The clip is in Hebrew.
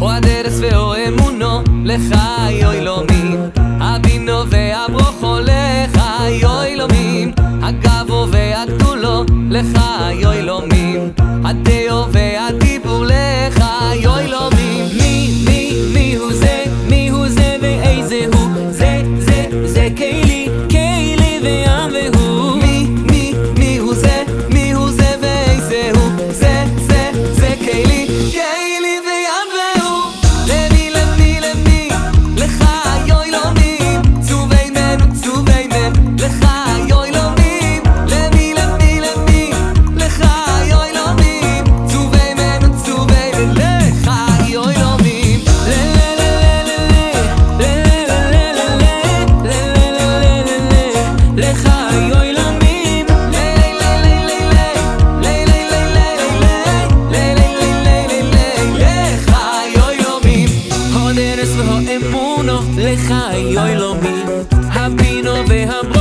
או הדרס ואו אמונו, לך אוי לא מין. אבינו ואברוכו, לך אוי לא מין. הגבו והגדולו, לך אוי לא מין. הדאו והדיב אמונו לך יוי לומי הבינו lo